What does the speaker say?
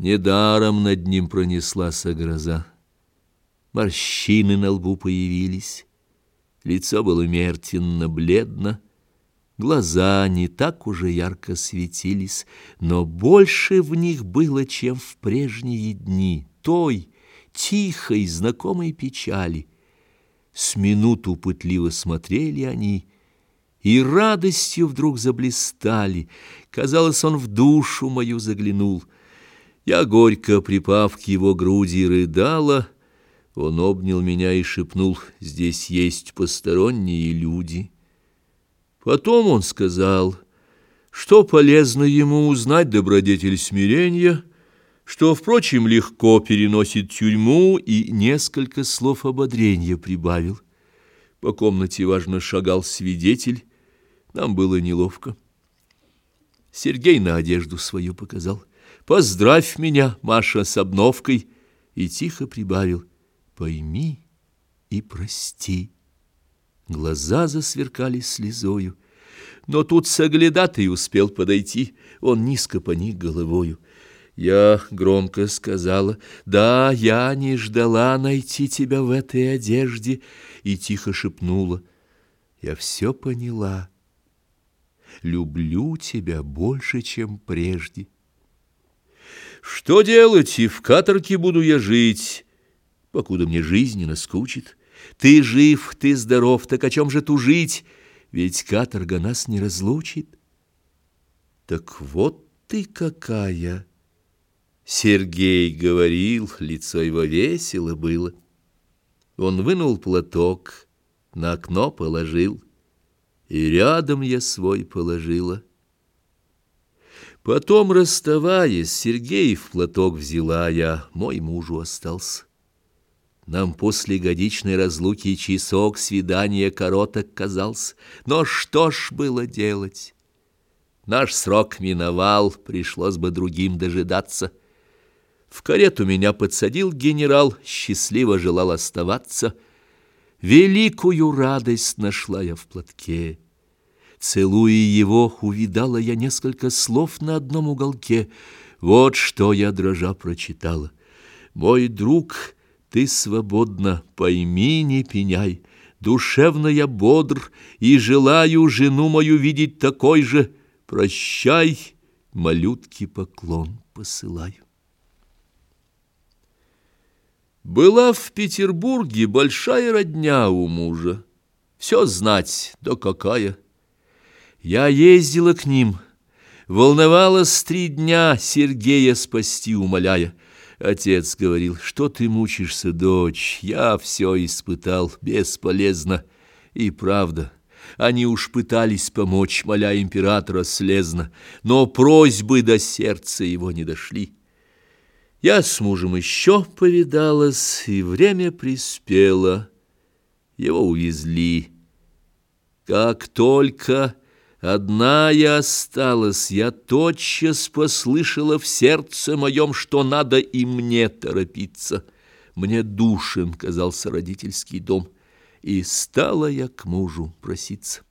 Недаром над ним пронеслась гроза. Морщины на лбу появились, лицо было мертвенно-бледно, глаза не так уже ярко светились, но больше в них было, чем в прежние дни, той тихой знакомой печали. С минуту пытливо смотрели они, и радостью вдруг заблистали. Казалось, он в душу мою заглянул — я, горько припав к его груди, рыдала. Он обнял меня и шепнул, здесь есть посторонние люди. Потом он сказал, что полезно ему узнать добродетель смирения, что, впрочем, легко переносит тюрьму, и несколько слов ободрения прибавил. По комнате, важно, шагал свидетель, нам было неловко. Сергей на одежду свою показал. Поздравь меня, Маша, с обновкой, и тихо прибавил: пойми и прости. Глаза засверкали слезою, но тут соглядатый успел подойти, он низко поник головою. Я громко сказала: "Да, я не ждала найти тебя в этой одежде", и тихо шепнула: "Я все поняла. Люблю тебя больше, чем прежде". Что делать, и в каторге буду я жить, покуда мне жизнь не наскучит. Ты жив, ты здоров, так о чем же тужить? Ведь каторга нас не разлучит. Так вот ты какая! Сергей говорил, лицо его весело было. Он вынул платок, на окно положил, и рядом я свой положила — Потом, расставаясь, в платок взяла я, мой мужу остался. Нам после годичной разлуки часок свидания короток казался. Но что ж было делать? Наш срок миновал, пришлось бы другим дожидаться. В карету меня подсадил генерал, счастливо желал оставаться. Великую радость нашла я в платке. Целуя его, увидала я несколько слов на одном уголке. Вот что я, дрожа, прочитала. «Мой друг, ты свободна, пойми, не пеняй. Душевно я бодр и желаю жену мою видеть такой же. Прощай, малютки поклон посылаю». Была в Петербурге большая родня у мужа. Все знать, да какая — я ездила к ним, волновалась три дня, Сергея спасти умоляя. Отец говорил, что ты мучишься, дочь, я все испытал, бесполезно. И правда, они уж пытались помочь, моля императора слезно, но просьбы до сердца его не дошли. Я с мужем еще повидалась, и время приспело. Его увезли. Как только Одна я осталась, я тотчас послышала в сердце моем, что надо и мне торопиться. Мне душен казался родительский дом, и стала я к мужу проситься.